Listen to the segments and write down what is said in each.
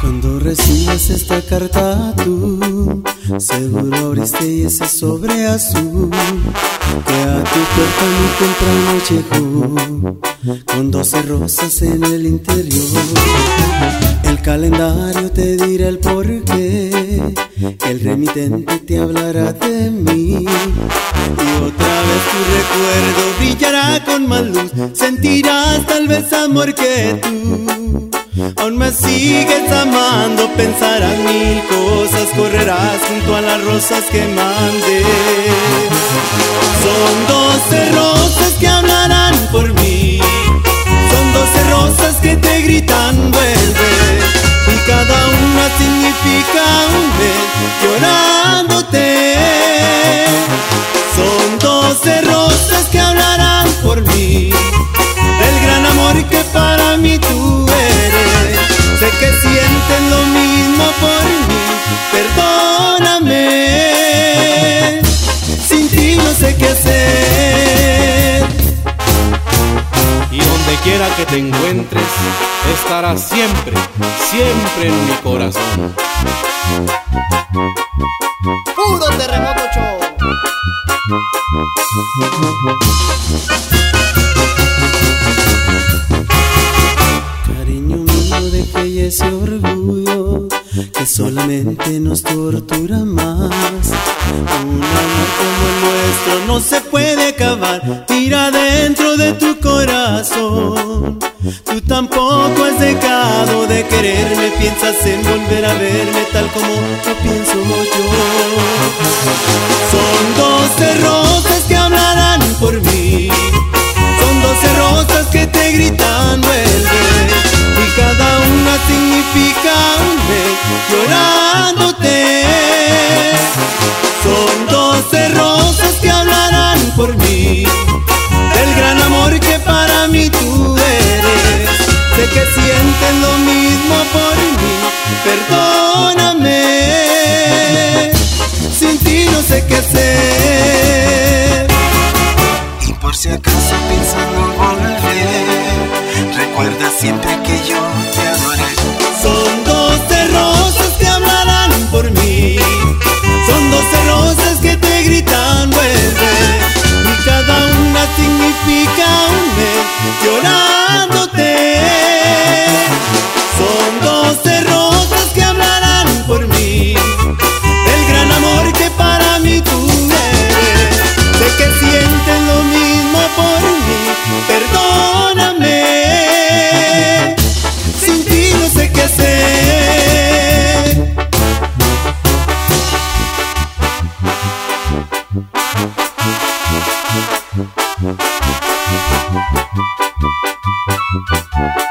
Cuando recibes esta carta tú seguro abriste y ese sobre azul que a tu puerta muy temprano llegó, con doce rosas en el interior. El calendario te dirá el porqué, el remitente te hablará de mí. Y otra vez tu recuerdo brillará con más luz, sentirás tal vez amor que tú. Aún me sigues amando, pensarás mil cosas, junto a las rosas que mandé. Te encuentres, estarás siempre, siempre en mi corazón. Puro terremoto show. Cariño mío, deje ya ese orgullo que solamente nos tortura más. Un amor como el nuestro no se puede acabar. Tira dentro de tu corazón. Tú tampoco has dejado de quererme. Piensas en volver a verme tal como lo pienso yo. Son doce rosas que hablarán por mí. Son doce rosas que te gritan Perdóname Sin ti no sé qué hacer Y por si acaso pensando volver, recuerda siempre que yo te adoré.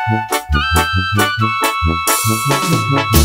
Thank you.